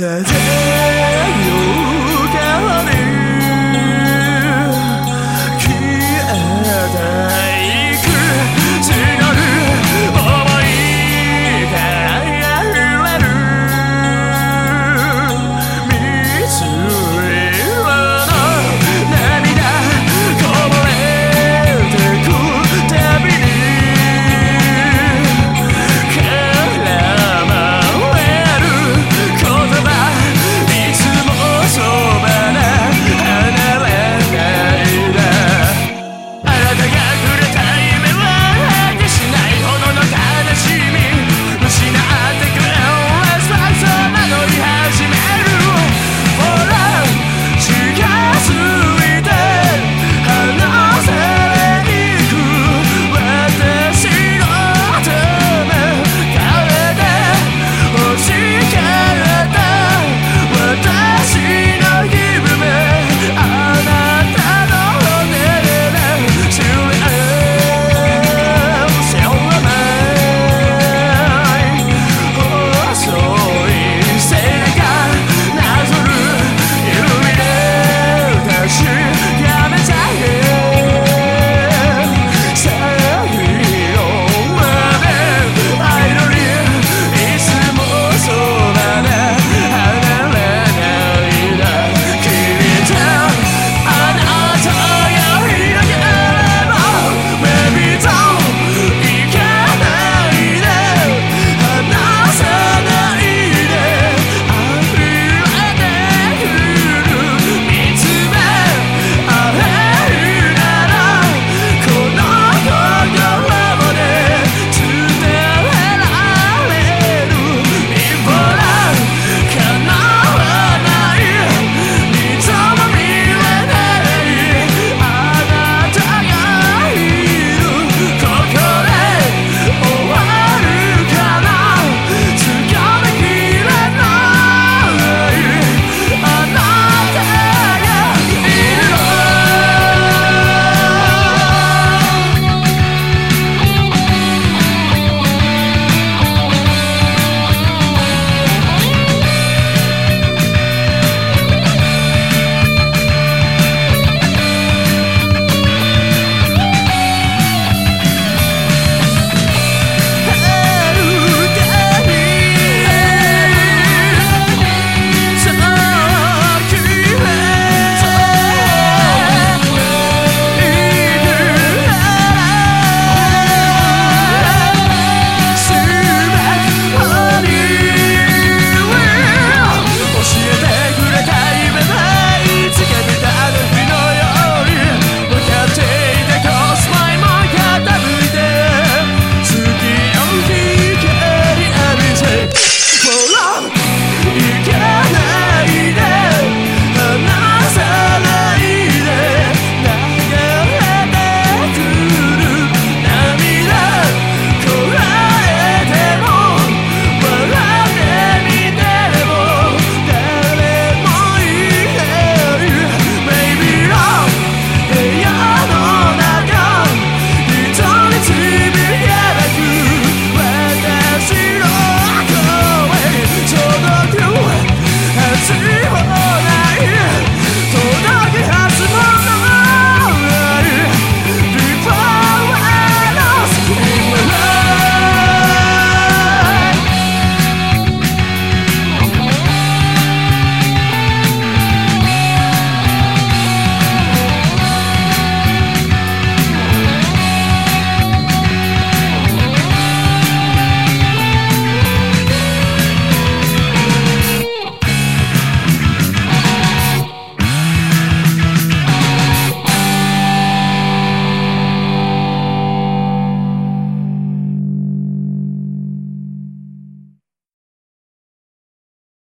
says.